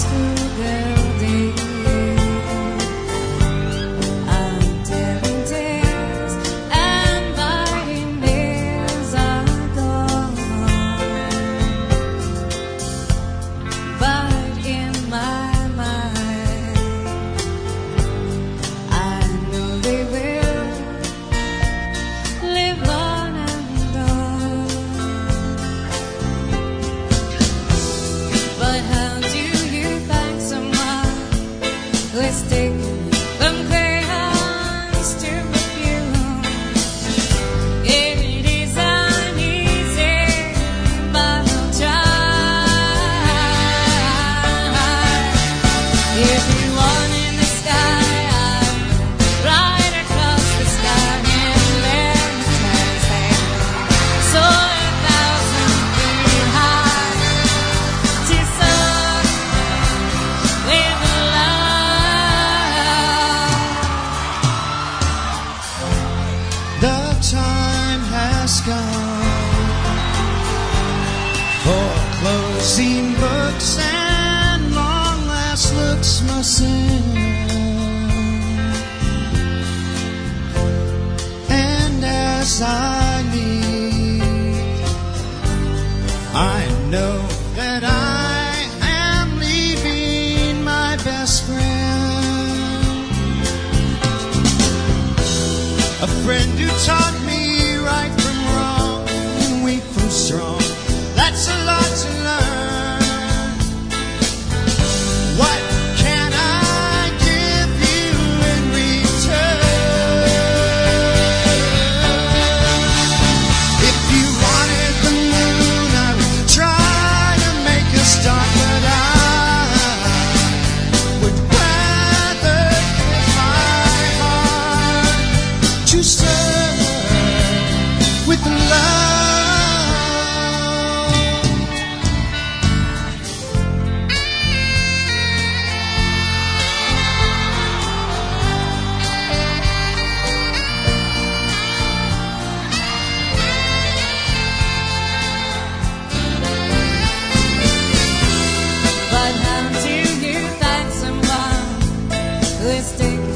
schoolgirl. the time has come for closing books and long last looks must end. And as I leave, I know that I. A friend who taught me right from wrong and weak from strong. twisted